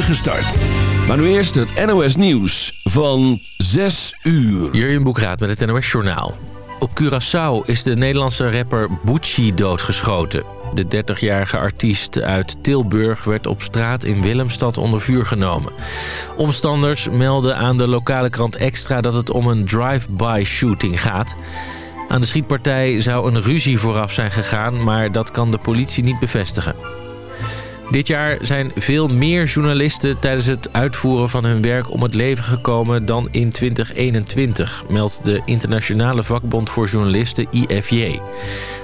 start. Maar nu eerst het NOS Nieuws van 6 uur. Jurjen Boekraat met het NOS Journaal. Op Curaçao is de Nederlandse rapper Bucci doodgeschoten. De 30-jarige artiest uit Tilburg werd op straat in Willemstad onder vuur genomen. Omstanders melden aan de lokale krant Extra dat het om een drive-by shooting gaat. Aan de schietpartij zou een ruzie vooraf zijn gegaan, maar dat kan de politie niet bevestigen. Dit jaar zijn veel meer journalisten tijdens het uitvoeren van hun werk om het leven gekomen dan in 2021, meldt de Internationale Vakbond voor Journalisten IFJ.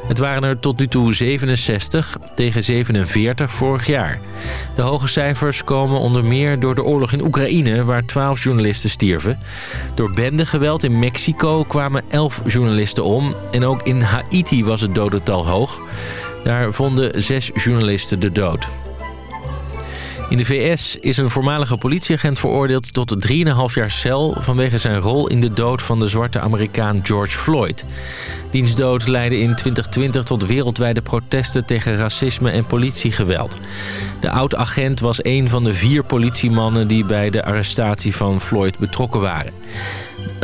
Het waren er tot nu toe 67 tegen 47 vorig jaar. De hoge cijfers komen onder meer door de oorlog in Oekraïne... waar 12 journalisten stierven. Door bendegeweld in Mexico kwamen 11 journalisten om. En ook in Haiti was het dodental hoog. Daar vonden zes journalisten de dood. In de VS is een voormalige politieagent veroordeeld tot 3,5 jaar cel... vanwege zijn rol in de dood van de zwarte Amerikaan George Floyd. Diens dood leidde in 2020 tot wereldwijde protesten tegen racisme en politiegeweld. De oud-agent was een van de vier politiemannen die bij de arrestatie van Floyd betrokken waren.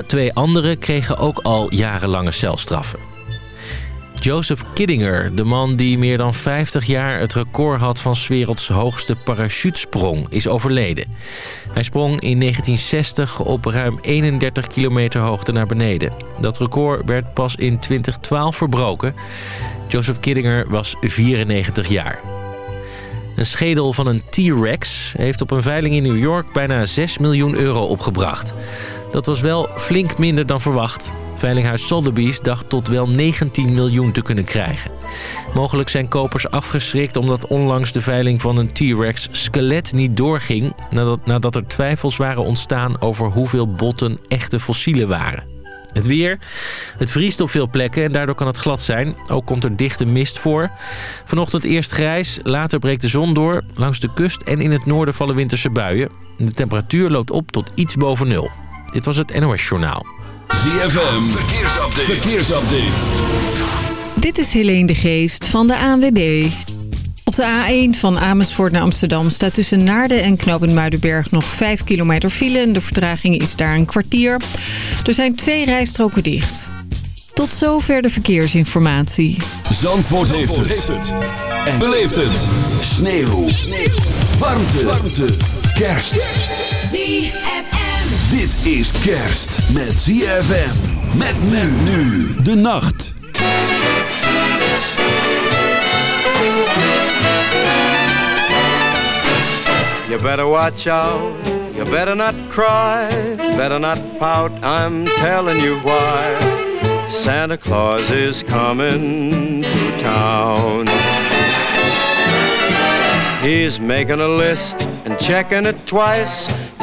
Twee anderen kregen ook al jarenlange celstraffen. Joseph Kiddinger, de man die meer dan 50 jaar het record had van 's werelds hoogste parachutesprong, is overleden. Hij sprong in 1960 op ruim 31 kilometer hoogte naar beneden. Dat record werd pas in 2012 verbroken. Joseph Kiddinger was 94 jaar. Een schedel van een T-Rex heeft op een veiling in New York bijna 6 miljoen euro opgebracht. Dat was wel flink minder dan verwacht. Veilinghuis Sotheby's dacht tot wel 19 miljoen te kunnen krijgen. Mogelijk zijn kopers afgeschrikt omdat onlangs de veiling van een T-Rex skelet niet doorging... Nadat, nadat er twijfels waren ontstaan over hoeveel botten echte fossielen waren. Het weer. Het vriest op veel plekken en daardoor kan het glad zijn. Ook komt er dichte mist voor. Vanochtend eerst grijs, later breekt de zon door. Langs de kust en in het noorden vallen winterse buien. De temperatuur loopt op tot iets boven nul. Dit was het NOS Journaal. ZFM, verkeersupdate. verkeersupdate. Dit is Helene de Geest van de ANWB. Op de A1 van Amersfoort naar Amsterdam staat tussen Naarden en Knoop Muidenberg nog 5 kilometer file. En de vertraging is daar een kwartier. Er zijn twee rijstroken dicht. Tot zover de verkeersinformatie. Zandvoort, heeft, het. En beleeft het. Sneeuw. Sneeuw. Warmte. Warmte. Kerst. ZFM. Dit is kerst met ZFM. Met men nu de nacht. You better watch out, you better not cry, better not pout, I'm telling you why. Santa Claus is coming to town. He's making a list and checking it twice.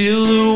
till the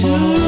too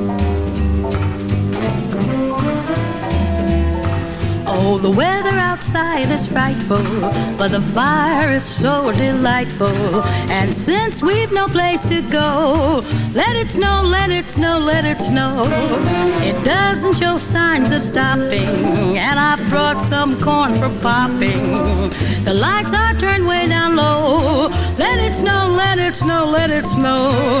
Oh, the weather outside is frightful, but the fire is so delightful. And since we've no place to go, let it snow, let it snow, let it snow. It doesn't show signs of stopping, and I've brought some corn for popping. The lights are turned way down low. Let it snow, let it snow, let it snow.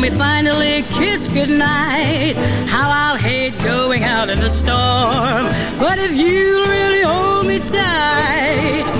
We finally kiss goodnight, how I'll hate going out in the storm. But if you really hold me tight,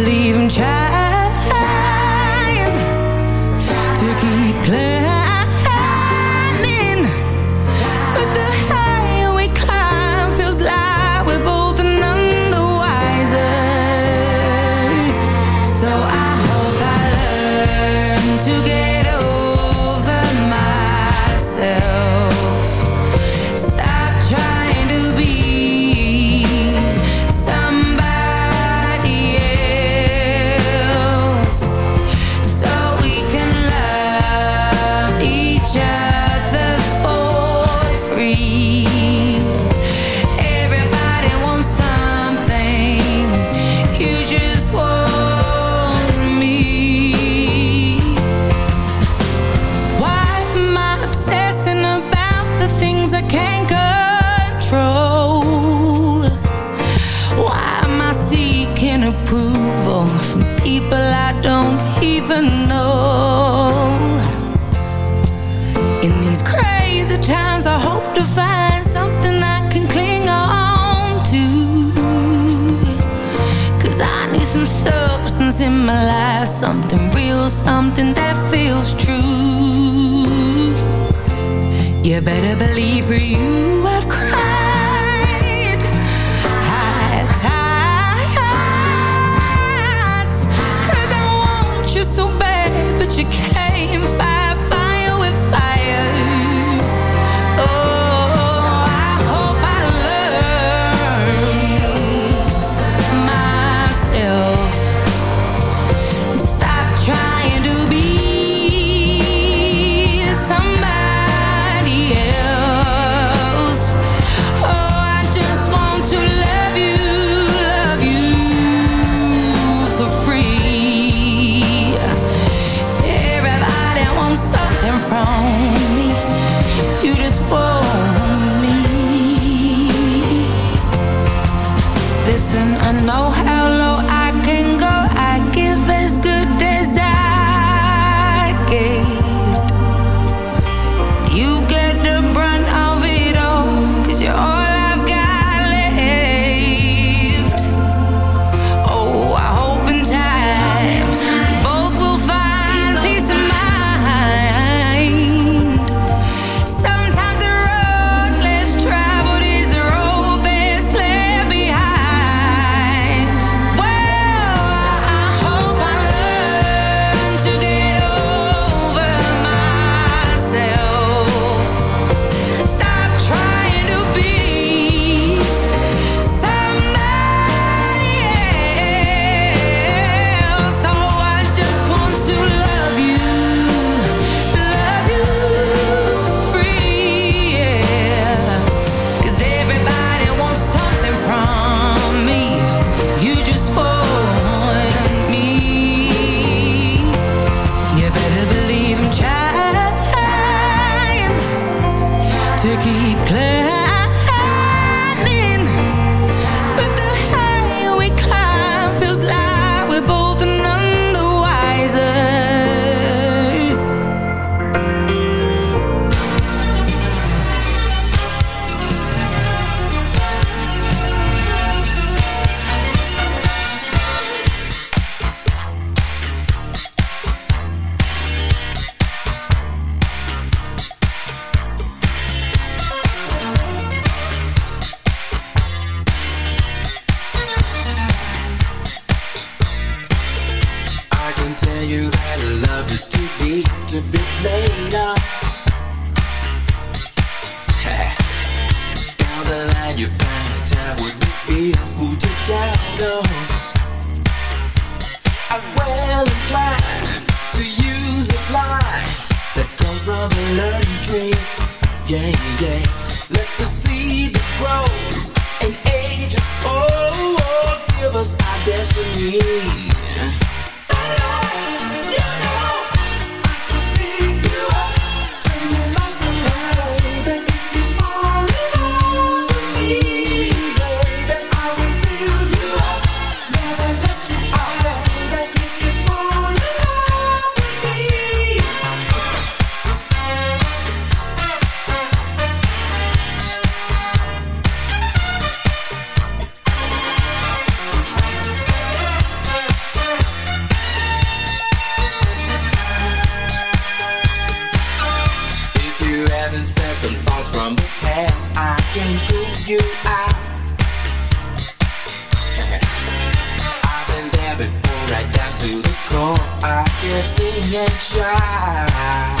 feel something that feels true. You better believe for you I've cried. High tides Cause I want you so bad but you can't from the past. I can prove you out. I've been there before, right down to the core. I can sing and shout.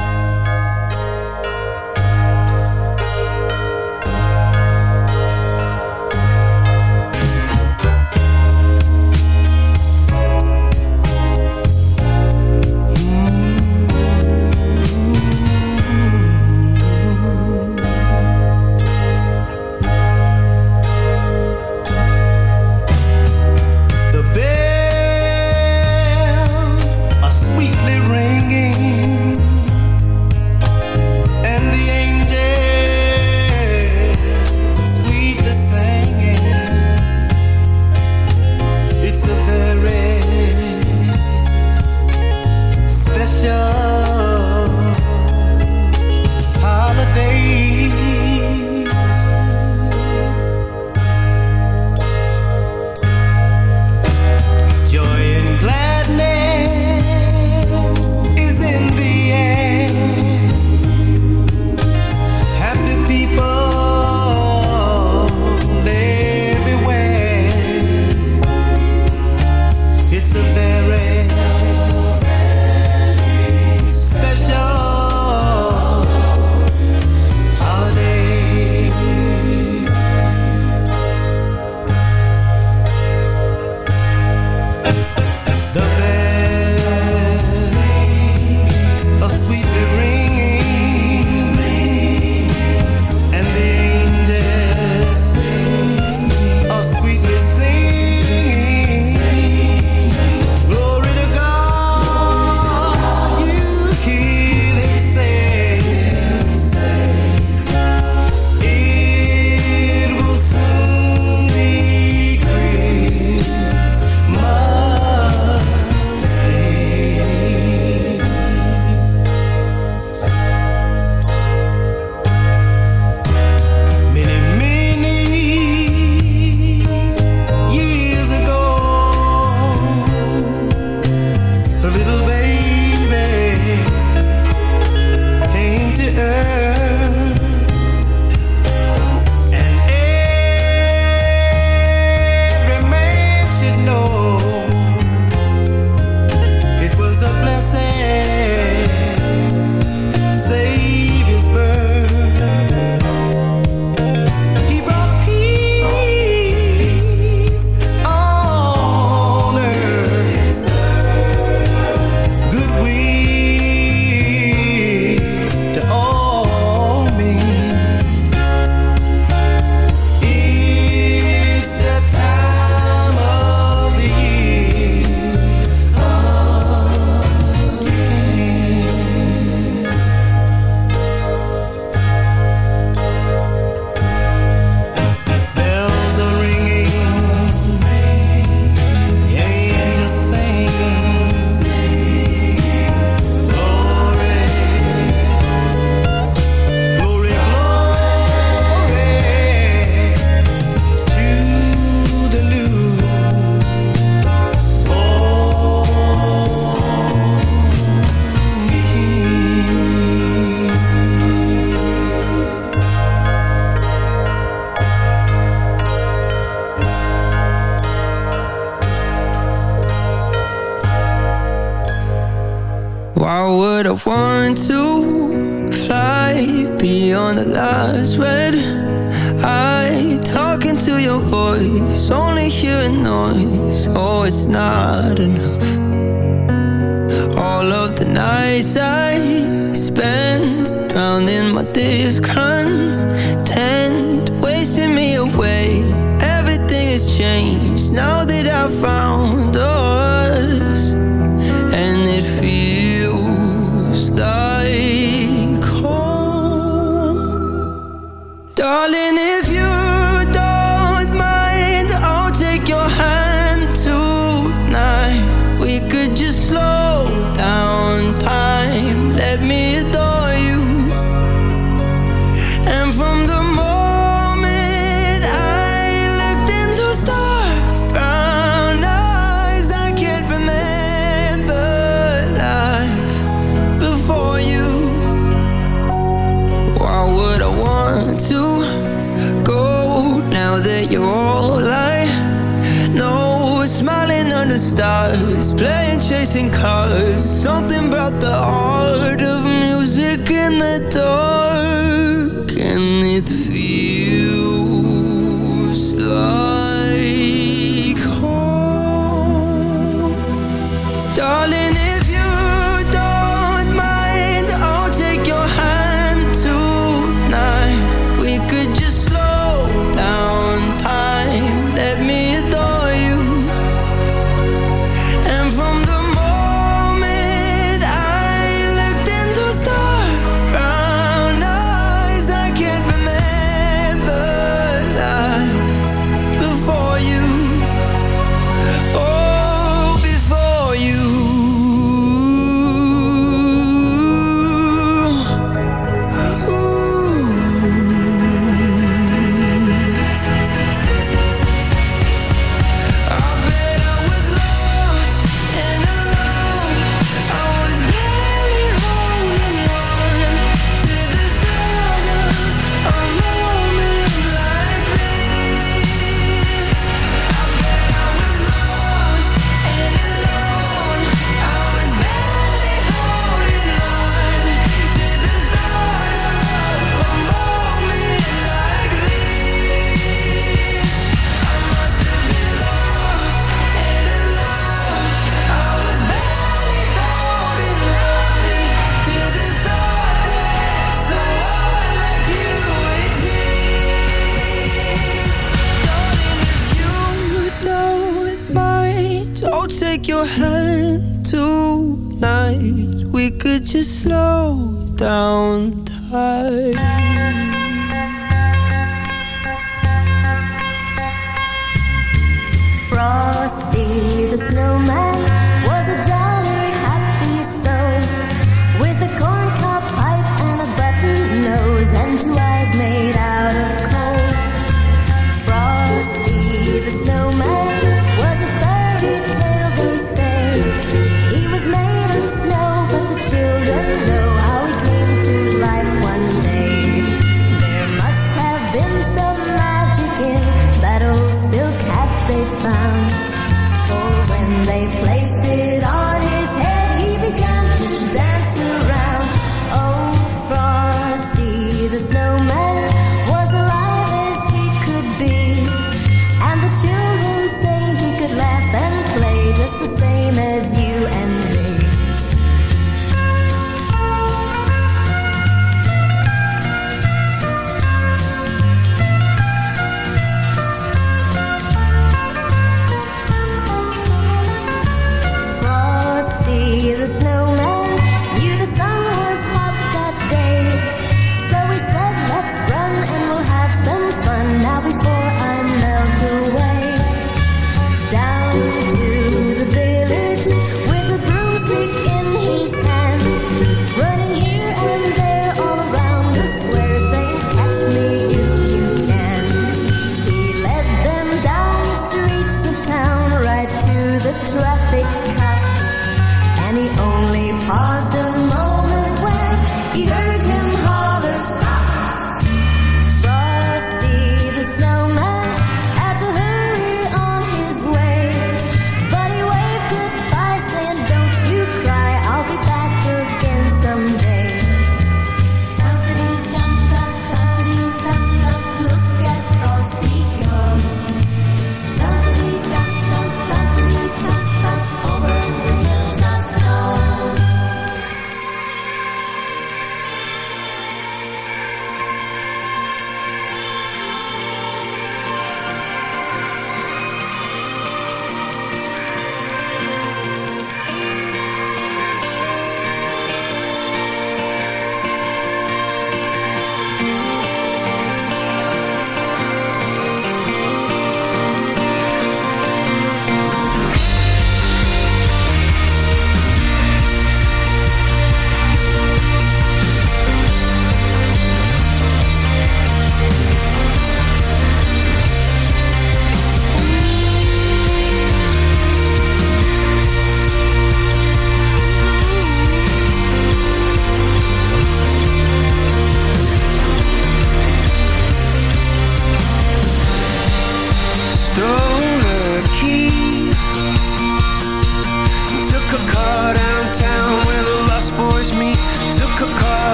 Why would I want to fly beyond the last red I talking to your voice, only hearing noise. Oh, it's not enough. All of the nights I spend Drowning my discontent Wasting me away. Everything has changed now that I've found oh,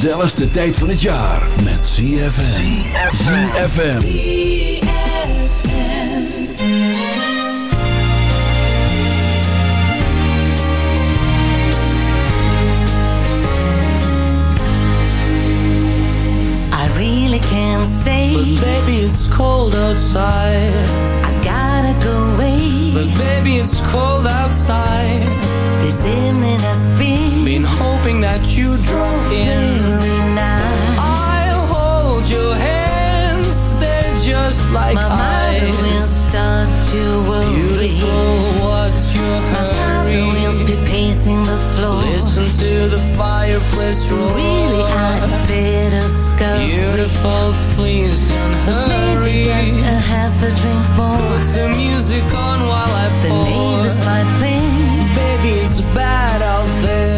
gezelligste tijd van het jaar met ZFM. ZFM. I really can't stay. But baby it's cold outside. I gotta go away. But baby it's cold outside. This evening has been hoping that you draw in. I'll hold your hands, they're just like My eyes. mother will start to worry. Beautiful, what's your hurry? My will be pacing the floor. Listen to the fireplace roar. Really, I better scurry. Beautiful, please don't hurry. Maybe just a half a drink more. Put the music on while I pour. The name is my thing. Baby, it's bad out there